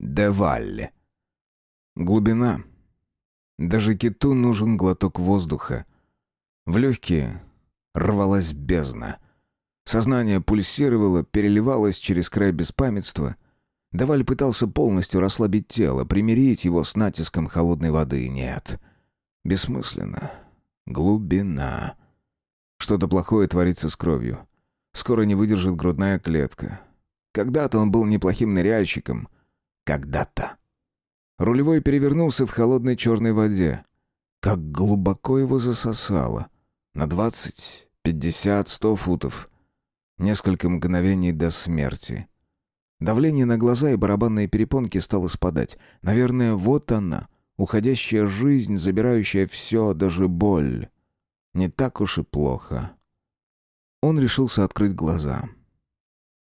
Деваль. Глубина. Даже киту нужен глоток воздуха. В легкие рвалась бездна. Сознание пульсировало, переливалось через край беспамятства. Даваль пытался полностью расслабить тело, примирить его с натиском холодной воды. Нет. Бессмысленно. Глубина. Что-то плохое творится с кровью. Скоро не выдержит грудная клетка. Когда-то он был неплохим ныряльщиком. Когда-то. Рулевой перевернулся в холодной черной воде. Как глубоко его засосало. На двадцать, пятьдесят, сто футов. Несколько мгновений до смерти. Давление на глаза и барабанные перепонки стало спадать. Наверное, вот она, уходящая жизнь, забирающая все, даже боль. Не так уж и плохо. Он решился открыть глаза.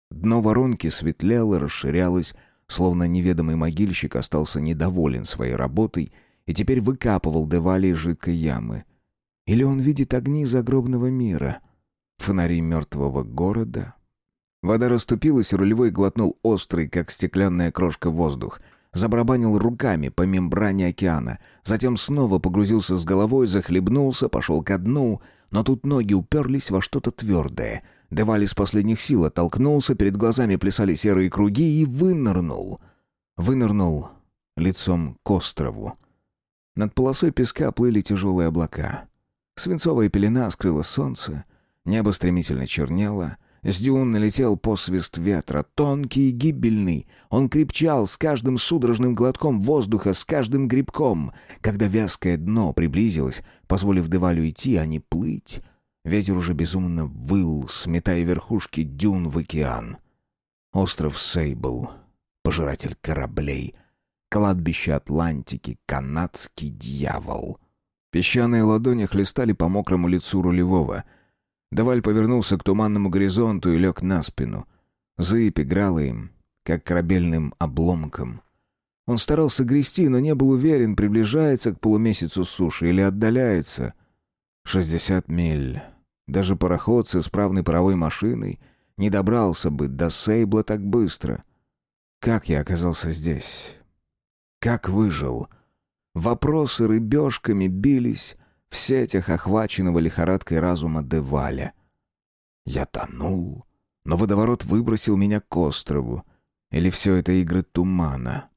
Дно воронки светлело, расширялось, словно неведомый могильщик остался недоволен своей работой и теперь выкапывал Девали жидкой ямы. Или он видит огни загробного мира, фонари мертвого города? Вода расступилась, и рулевой глотнул острый, как стеклянная крошка, воздух. Забарабанил руками по мембране океана. Затем снова погрузился с головой, захлебнулся, пошел ко дну. Но тут ноги уперлись во что-то твердое — Девали с последних сил оттолкнулся, перед глазами плясали серые круги и вынырнул. Вынырнул лицом к острову. Над полосой песка плыли тяжелые облака. Свинцовая пелена скрыла солнце, небо стремительно чернело, с дюн налетел посвист ветра, тонкий и гибельный. Он крепчал с каждым судорожным глотком воздуха, с каждым грибком. Когда вязкое дно приблизилось, позволив Девалю идти, а не плыть, Ветер уже безумно выл, сметая верхушки дюн в океан. Остров Сейбл, пожиратель кораблей, кладбище Атлантики, канадский дьявол. Песчаные ладони хлестали по мокрому лицу рулевого. Даваль повернулся к туманному горизонту и лег на спину. Зыбь играла им, как корабельным обломком. Он старался грести, но не был уверен, приближается к полумесяцу суши или отдаляется. Шестьдесят миль. Даже пароход с исправной паровой машиной не добрался бы до Сейбла так быстро. Как я оказался здесь? Как выжил? Вопросы рыбешками бились в сетях охваченного лихорадкой разума Деваля. Я тонул, но водоворот выбросил меня к острову. Или все это игры тумана?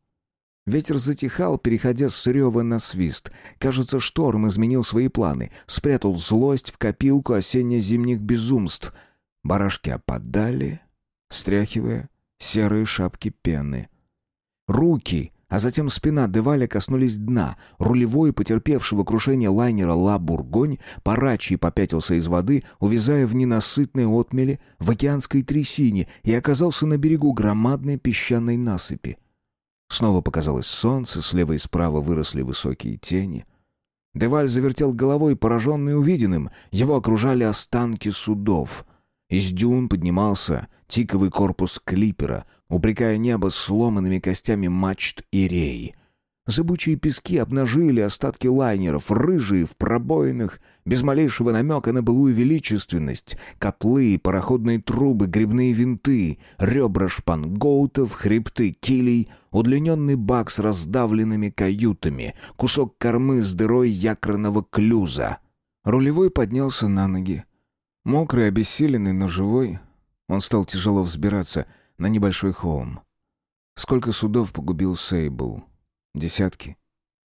Ветер затихал, переходя с рева на свист. Кажется, шторм изменил свои планы, спрятал злость в копилку осенне-зимних безумств. Барашки опадали, стряхивая серые шапки пены. Руки, а затем спина Деваля коснулись дна. Рулевой, потерпевшего крушение лайнера «Ла Бургонь», парачий попятился из воды, увязая в ненасытной отмеле в океанской трясине и оказался на берегу громадной песчаной насыпи. Снова показалось солнце, слева и справа выросли высокие тени. Деваль завертел головой, пораженный увиденным. Его окружали останки судов. Из дюн поднимался тиковый корпус клипера, упрекая небо сломанными костями мачт и рей — Зыбучие пески обнажили остатки лайнеров, рыжие в пробоинах, без малейшего намека на былую величественность, котлы, пароходные трубы, грибные винты, ребра шпангоутов, хребты килей, удлиненный бак с раздавленными каютами, кусок кормы с дырой якорного клюза. Рулевой поднялся на ноги. Мокрый, обессиленный, но живой, он стал тяжело взбираться на небольшой холм. Сколько судов погубил Сейбл? Десятки.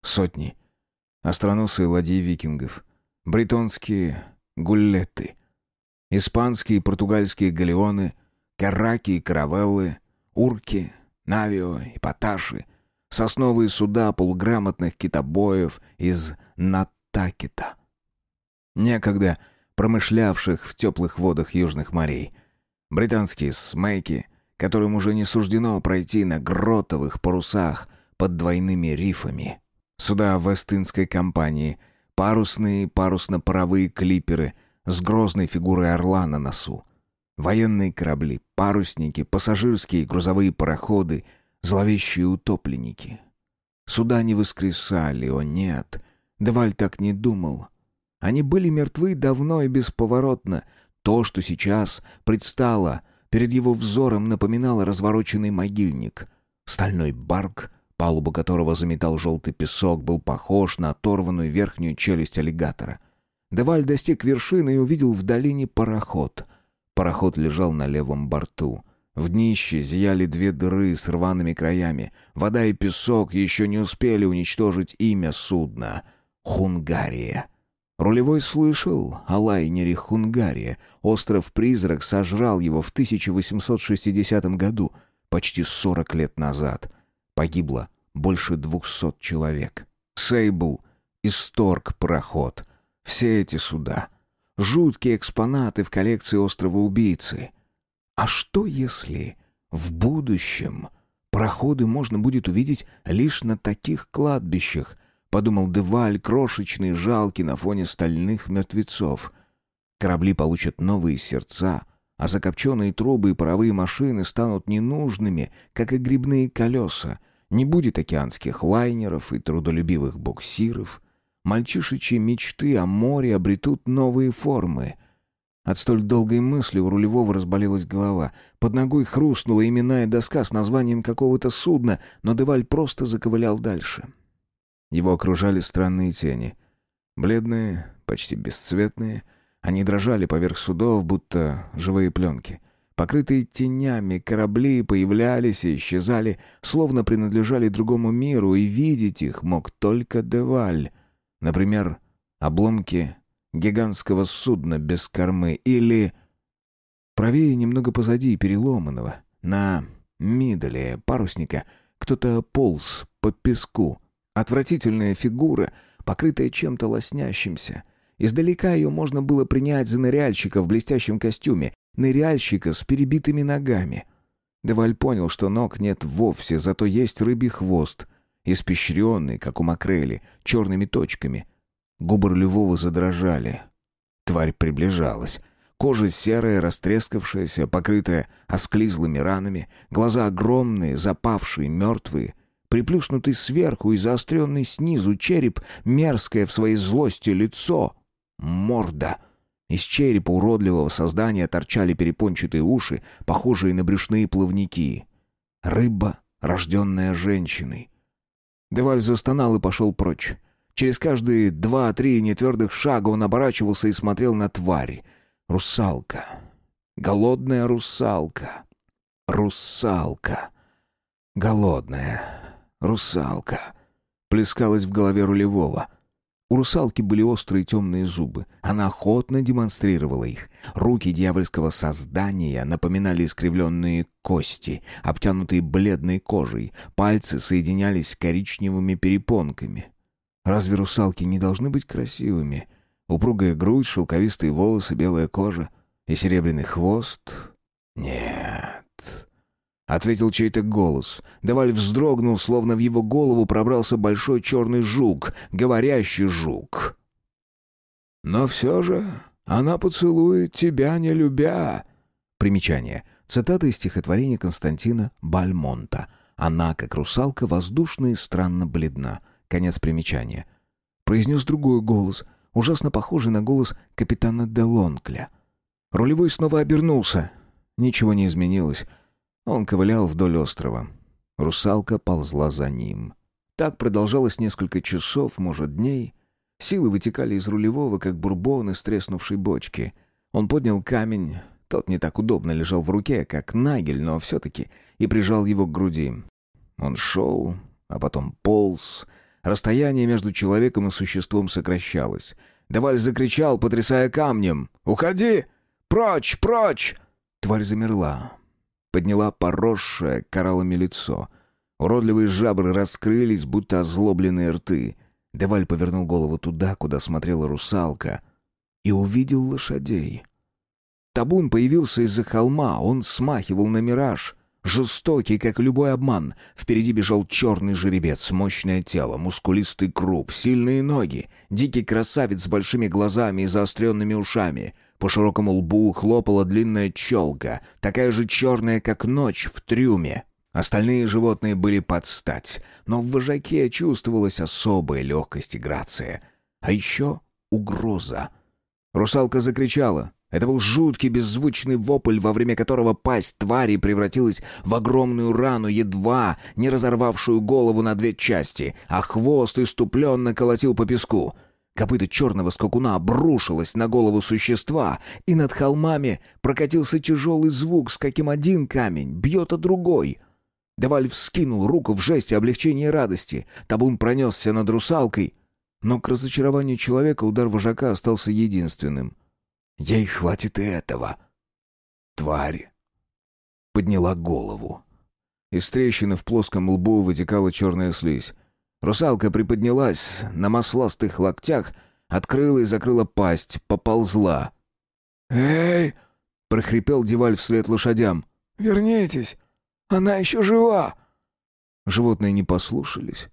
Сотни. Остроносые ладьи викингов. Бретонские гуллеты. Испанские и португальские галеоны. Караки и каравеллы. Урки, навио и поташи. Сосновые суда полуграмотных китобоев из Натакита. Некогда промышлявших в теплых водах южных морей. Британские смейки, которым уже не суждено пройти на гротовых парусах под двойными рифами. Суда Вестинской компании, парусные парусно-паровые клиперы с грозной фигурой орла на носу, военные корабли, парусники, пассажирские грузовые пароходы, зловещие утопленники. Суда не воскресали, о нет, Деваль так не думал. Они были мертвы давно и бесповоротно. То, что сейчас предстало перед его взором, напоминало развороченный могильник — Стальной барк, палуба которого заметал желтый песок, был похож на оторванную верхнюю челюсть аллигатора. Деваль достиг вершины и увидел в долине пароход. Пароход лежал на левом борту. В днище зияли две дыры с рваными краями. Вода и песок еще не успели уничтожить имя судна — Хунгария. Рулевой слышал о лайнере Хунгария. Остров-призрак сожрал его в 1860 году, почти 40 лет назад. Погибло больше двухсот человек. Сейбл исторг проход. Все эти суда. Жуткие экспонаты в коллекции острова убийцы. А что если в будущем проходы можно будет увидеть лишь на таких кладбищах, подумал Деваль, крошечный, жалкий на фоне стальных мертвецов. Корабли получат новые сердца, а закопченные трубы и паровые машины станут ненужными, как и грибные колеса. Не будет океанских лайнеров и трудолюбивых буксиров. Мальчишечьи мечты о море обретут новые формы. От столь долгой мысли у рулевого разболелась голова. Под ногой хрустнула именная доска с названием какого-то судна, но Деваль просто заковылял дальше. Его окружали странные тени. Бледные, почти бесцветные. Они дрожали поверх судов, будто живые пленки. Покрытые тенями корабли появлялись и исчезали, словно принадлежали другому миру, и видеть их мог только Деваль. Например, обломки гигантского судна без кормы или... Правее, немного позади переломанного, на мидоле парусника, кто-то полз по песку — Отвратительная фигура, покрытая чем-то лоснящимся. Издалека ее можно было принять за ныряльщика в блестящем костюме, ныряльщика с перебитыми ногами. Деваль понял, что ног нет вовсе, зато есть рыбий хвост, испещренный, как у макрели, черными точками. Губы Львова задрожали. Тварь приближалась. Кожа серая, растрескавшаяся, покрытая осклизлыми ранами, глаза огромные, запавшие, мертвые — приплюснутый сверху и заостренный снизу череп, мерзкое в своей злости лицо, морда. Из черепа уродливого создания торчали перепончатые уши, похожие на брюшные плавники. Рыба, рожденная женщиной. Деваль застонал и пошел прочь. Через каждые два-три нетвердых шага он оборачивался и смотрел на тварь. Русалка. Голодная русалка. Русалка. Голодная. «Русалка!» Плескалась в голове рулевого. У русалки были острые темные зубы. Она охотно демонстрировала их. Руки дьявольского создания напоминали искривленные кости, обтянутые бледной кожей. Пальцы соединялись с коричневыми перепонками. Разве русалки не должны быть красивыми? Упругая грудь, шелковистые волосы, белая кожа и серебряный хвост? Нет. — ответил чей-то голос. Даваль вздрогнул, словно в его голову пробрался большой черный жук, говорящий жук. «Но все же она поцелует тебя, не любя». Примечание. Цитата из стихотворения Константина Бальмонта. «Она, как русалка, воздушна и странно бледна». Конец примечания. Произнес другой голос, ужасно похожий на голос капитана Делонкля. Рулевой снова обернулся. Ничего не изменилось. Он ковылял вдоль острова. Русалка ползла за ним. Так продолжалось несколько часов, может, дней. Силы вытекали из рулевого, как бурбон из треснувшей бочки. Он поднял камень, тот не так удобно лежал в руке, как нагель, но все-таки, и прижал его к груди. Он шел, а потом полз. Расстояние между человеком и существом сокращалось. Даваль закричал, потрясая камнем. «Уходи! Прочь, прочь!» Тварь замерла подняла поросшее кораллами лицо. Уродливые жабры раскрылись, будто озлобленные рты. Деваль повернул голову туда, куда смотрела русалка, и увидел лошадей. Табун появился из-за холма, он смахивал на мираж. Жестокий, как любой обман. Впереди бежал черный жеребец, мощное тело, мускулистый круп, сильные ноги, дикий красавец с большими глазами и заостренными ушами — по широкому лбу хлопала длинная челка, такая же черная, как ночь в трюме. Остальные животные были под стать, но в вожаке чувствовалась особая легкость и грация. А еще угроза. Русалка закричала. Это был жуткий беззвучный вопль, во время которого пасть твари превратилась в огромную рану, едва не разорвавшую голову на две части, а хвост иступленно колотил по песку. Копыта черного скакуна обрушилось на голову существа, и над холмами прокатился тяжелый звук, с каким один камень бьет о другой. Даваль вскинул руку в жесте облегчения и радости. Табун пронесся над русалкой, но к разочарованию человека удар вожака остался единственным — Ей хватит и этого. Тварь подняла голову. Из трещины в плоском лбу вытекала черная слизь. Русалка приподнялась на масластых локтях, открыла и закрыла пасть, поползла. «Эй!» — прохрипел Деваль вслед лошадям. «Вернитесь! Она еще жива!» Животные не послушались.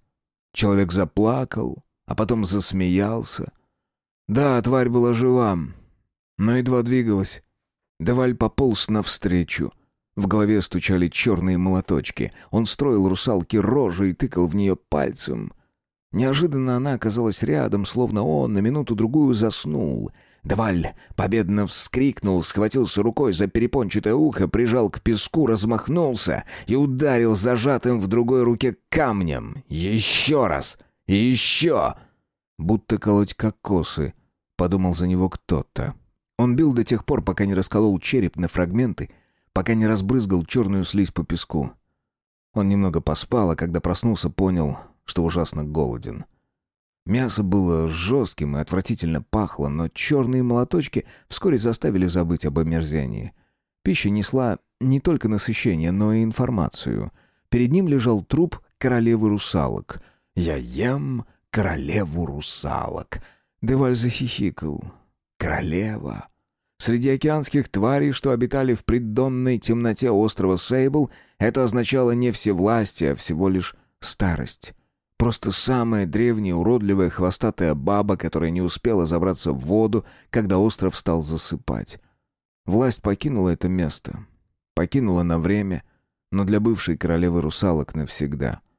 Человек заплакал, а потом засмеялся. Да, тварь была жива, но едва двигалась. Даваль пополз навстречу. В голове стучали черные молоточки. Он строил русалке рожи и тыкал в нее пальцем. Неожиданно она оказалась рядом, словно он на минуту-другую заснул. Даваль победно вскрикнул, схватился рукой за перепончатое ухо, прижал к песку, размахнулся и ударил зажатым в другой руке камнем. Еще раз! Еще! Будто колоть кокосы, подумал за него кто-то. Он бил до тех пор, пока не расколол череп на фрагменты, пока не разбрызгал черную слизь по песку. Он немного поспал, а когда проснулся, понял, что ужасно голоден. Мясо было жестким и отвратительно пахло, но черные молоточки вскоре заставили забыть об омерзении. Пища несла не только насыщение, но и информацию. Перед ним лежал труп королевы русалок. «Я ем королеву русалок». Деваль захихикал королева. Среди океанских тварей, что обитали в преддонной темноте острова Сейбл, это означало не всевластие, а всего лишь старость. Просто самая древняя уродливая хвостатая баба, которая не успела забраться в воду, когда остров стал засыпать. Власть покинула это место. Покинула на время, но для бывшей королевы русалок навсегда —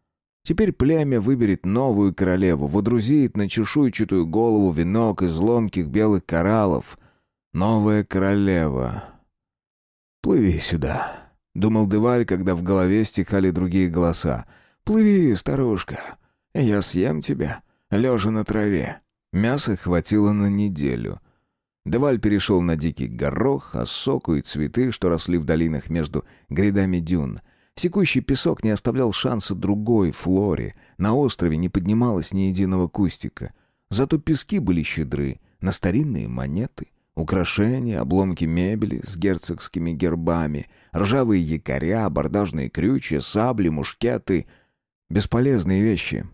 Теперь племя выберет новую королеву, водрузит на чешуйчатую голову венок из ломких белых кораллов. Новая королева. «Плыви сюда», — думал Деваль, когда в голове стихали другие голоса. «Плыви, старушка, я съем тебя, лежа на траве». Мяса хватило на неделю. Деваль перешел на дикий горох, осоку и цветы, что росли в долинах между грядами дюн — Секущий песок не оставлял шанса другой флоре. На острове не поднималось ни единого кустика. Зато пески были щедры на старинные монеты, украшения, обломки мебели с герцогскими гербами, ржавые якоря, абордажные крючья, сабли, мушкеты. Бесполезные вещи,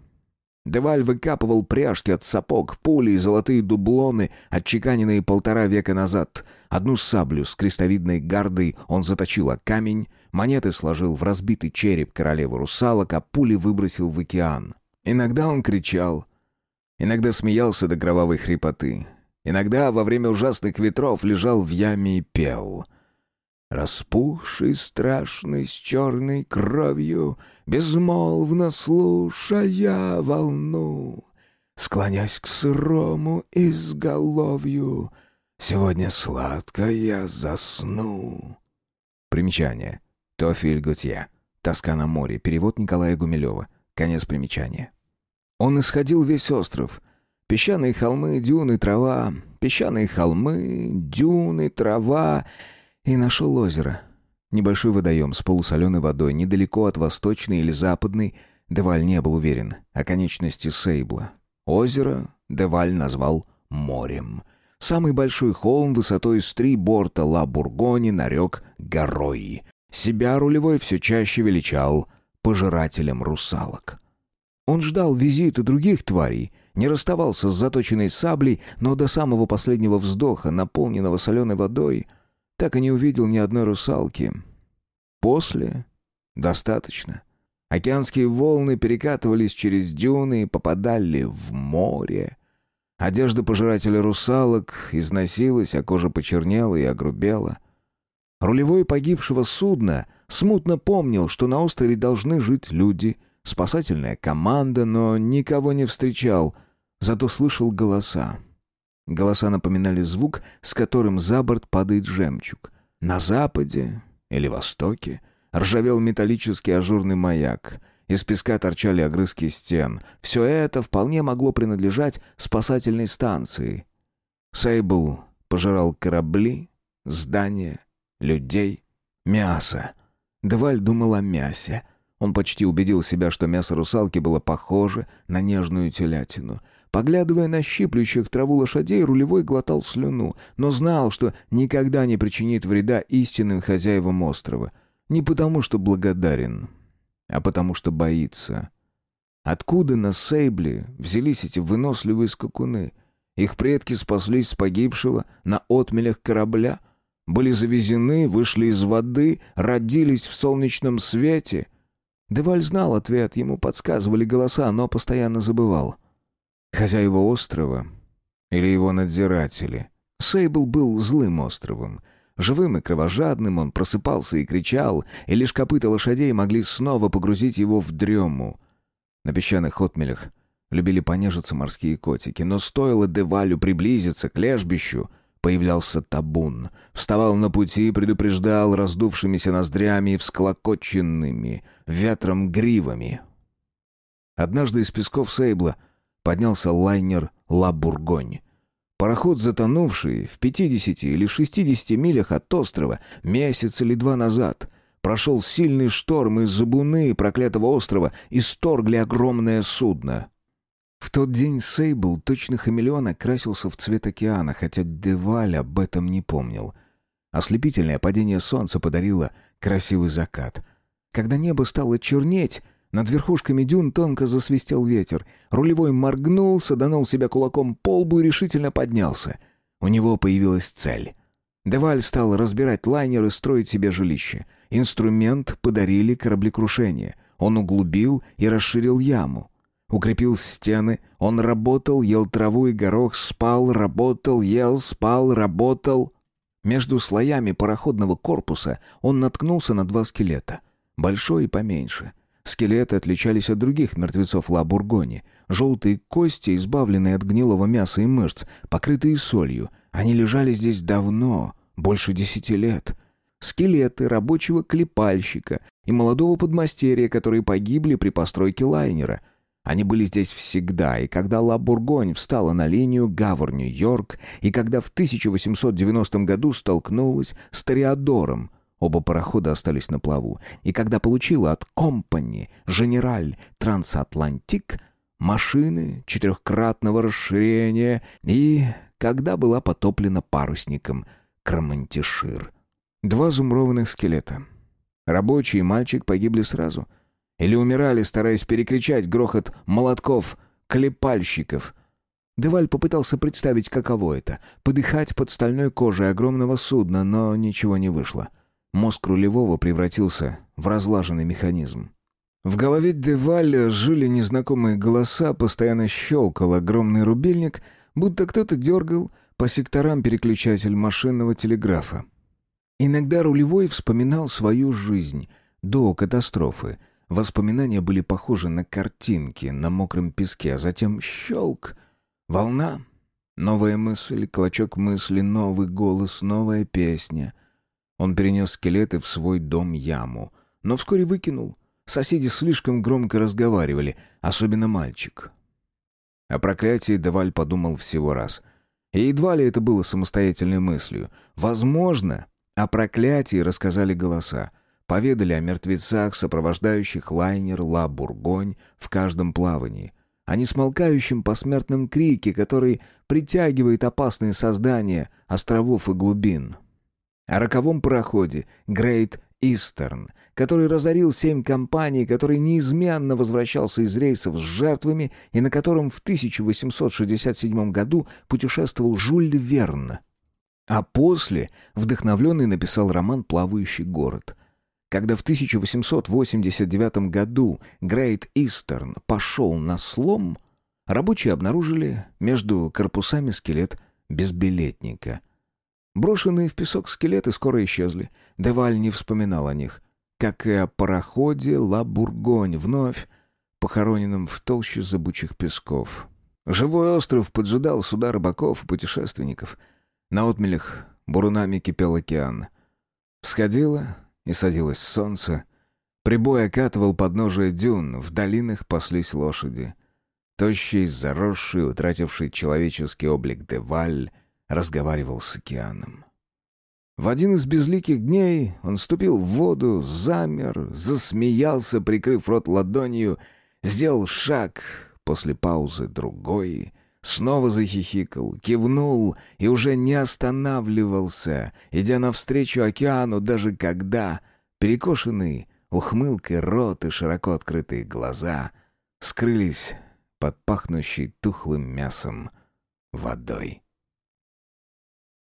Деваль выкапывал пряжки от сапог, пули и золотые дублоны, отчеканенные полтора века назад. Одну саблю с крестовидной гардой он заточил о камень, монеты сложил в разбитый череп королевы русалок, а пули выбросил в океан. Иногда он кричал, иногда смеялся до кровавой хрипоты. Иногда во время ужасных ветров лежал в яме и пел — Распухший, страшный, с черной кровью, Безмолвно слушая волну, Склонясь к сырому изголовью, Сегодня сладко я засну. Примечание. Тофиль Готье. «Тоска на море». Перевод Николая Гумилева. Конец примечания. Он исходил весь остров. Песчаные холмы, дюны, трава. Песчаные холмы, дюны, трава и нашел озеро. Небольшой водоем с полусоленой водой, недалеко от восточной или западной, Деваль не был уверен, о конечности Сейбла. Озеро Деваль назвал морем. Самый большой холм высотой с три борта Ла Бургони нарек горой. Себя рулевой все чаще величал пожирателем русалок. Он ждал визита других тварей, не расставался с заточенной саблей, но до самого последнего вздоха, наполненного соленой водой — так и не увидел ни одной русалки. После достаточно. Океанские волны перекатывались через дюны и попадали в море. Одежда пожирателя русалок износилась, а кожа почернела и огрубела. Рулевой погибшего судна смутно помнил, что на острове должны жить люди, спасательная команда, но никого не встречал, зато слышал голоса. Голоса напоминали звук, с которым за борт падает жемчуг. На западе или востоке ржавел металлический ажурный маяк. Из песка торчали огрызки стен. Все это вполне могло принадлежать спасательной станции. Сейбл пожирал корабли, здания, людей, мясо. Дваль думал о мясе. Он почти убедил себя, что мясо русалки было похоже на нежную телятину. Поглядывая на щиплющих траву лошадей, рулевой глотал слюну, но знал, что никогда не причинит вреда истинным хозяевам острова. Не потому, что благодарен, а потому, что боится. Откуда на Сейбле взялись эти выносливые скакуны? Их предки спаслись с погибшего на отмелях корабля, были завезены, вышли из воды, родились в солнечном свете — Деваль знал ответ, ему подсказывали голоса, но постоянно забывал. Хозяева острова или его надзиратели. Сейбл был злым островом. Живым и кровожадным он просыпался и кричал, и лишь копыта лошадей могли снова погрузить его в дрему. На песчаных отмелях любили понежиться морские котики, но стоило Девалю приблизиться к лежбищу, Появлялся табун. Вставал на пути и предупреждал раздувшимися ноздрями и всклокоченными ветром гривами. Однажды из песков Сейбла поднялся лайнер «Ла Бургонь». Пароход, затонувший в 50 или 60 милях от острова месяц или два назад, прошел сильный шторм из забуны проклятого острова и сторгли огромное судно. В тот день Сейбл, точно хамелеон, окрасился в цвет океана, хотя Деваль об этом не помнил. Ослепительное падение солнца подарило красивый закат. Когда небо стало чернеть, над верхушками дюн тонко засвистел ветер. Рулевой моргнул, саданул себя кулаком по лбу и решительно поднялся. У него появилась цель. Деваль стал разбирать лайнер и строить себе жилище. Инструмент подарили кораблекрушение. Он углубил и расширил яму. Укрепил стены, он работал, ел траву и горох, спал, работал, ел, спал, работал. Между слоями пароходного корпуса он наткнулся на два скелета. Большой и поменьше. Скелеты отличались от других мертвецов Ла-Бургони. Желтые кости, избавленные от гнилого мяса и мышц, покрытые солью. Они лежали здесь давно, больше десяти лет. Скелеты рабочего клепальщика и молодого подмастерья, которые погибли при постройке лайнера — они были здесь всегда, и когда Ла Бургонь встала на линию Гавр-Нью-Йорк, и когда в 1890 году столкнулась с Тореадором, оба парохода остались на плаву, и когда получила от компании «Женераль Трансатлантик» машины четырехкратного расширения и когда была потоплена парусником Крамантишир. Два зумрованных скелета. Рабочий и мальчик погибли сразу — или умирали, стараясь перекричать грохот молотков, клепальщиков. Деваль попытался представить, каково это — подыхать под стальной кожей огромного судна, но ничего не вышло. Мозг рулевого превратился в разлаженный механизм. В голове Деваля жили незнакомые голоса, постоянно щелкал огромный рубильник, будто кто-то дергал по секторам переключатель машинного телеграфа. Иногда рулевой вспоминал свою жизнь до катастрофы — Воспоминания были похожи на картинки на мокром песке, а затем щелк, волна, новая мысль, клочок мысли, новый голос, новая песня. Он перенес скелеты в свой дом-яму, но вскоре выкинул. Соседи слишком громко разговаривали, особенно мальчик. О проклятии Деваль подумал всего раз. И едва ли это было самостоятельной мыслью. Возможно, о проклятии рассказали голоса. Поведали о мертвецах, сопровождающих лайнер «Ла Бургонь» в каждом плавании. О несмолкающем посмертном крике, который притягивает опасные создания островов и глубин. О роковом пароходе «Грейт Истерн», который разорил семь компаний, который неизменно возвращался из рейсов с жертвами и на котором в 1867 году путешествовал Жюль Верн. А после вдохновленный написал роман «Плавающий город», когда в 1889 году Грейт Истерн пошел на слом, рабочие обнаружили между корпусами скелет безбилетника. Брошенные в песок скелеты скоро исчезли. Деваль не вспоминал о них, как и о пароходе «Ла Бургонь», вновь похороненном в толще зыбучих песков. Живой остров поджидал суда рыбаков и путешественников. На отмелях бурунами кипел океан. Всходило и садилось солнце. Прибой окатывал подножие дюн, в долинах паслись лошади. Тощий, заросший, утративший человеческий облик Деваль разговаривал с океаном. В один из безликих дней он ступил в воду, замер, засмеялся, прикрыв рот ладонью, сделал шаг, после паузы другой, снова захихикал, кивнул и уже не останавливался, идя навстречу океану, даже когда, перекошенный ухмылкой рот и широко открытые глаза, скрылись под пахнущей тухлым мясом водой.